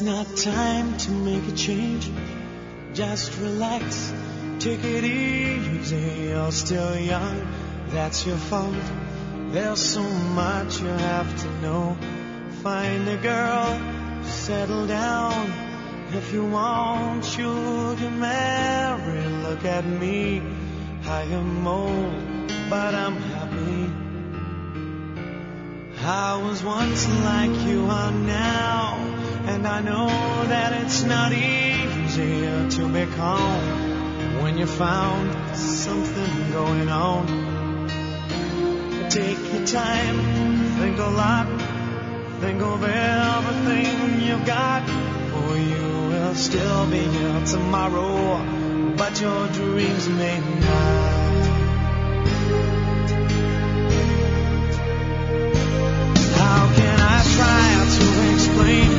not time to make a change. Just relax, take it easy. You're still young, that's your fault. There's so much you have to know. Find a girl, settle down. If you want, you can marry. Look at me, I am old, but I'm happy. I was once like you are now, not easier to be calm when you found something going on. Take your time, think a lot, think of everything you've got, for you will still be here tomorrow, but your dreams may not. How can I try to explain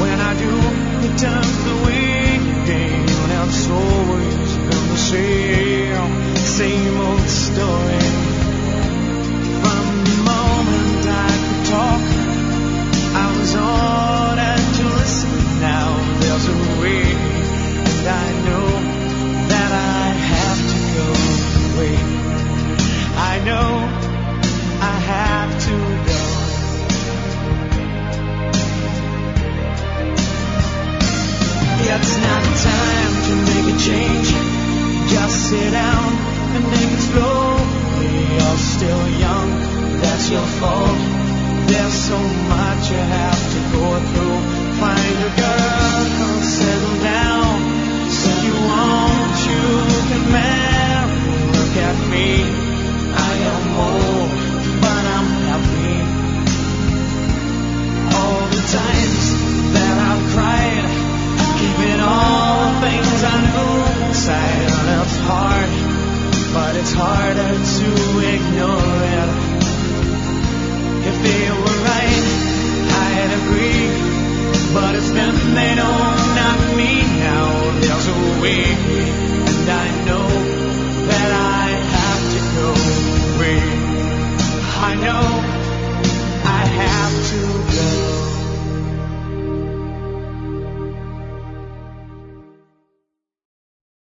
when I do? The times the way down, out so from the sea.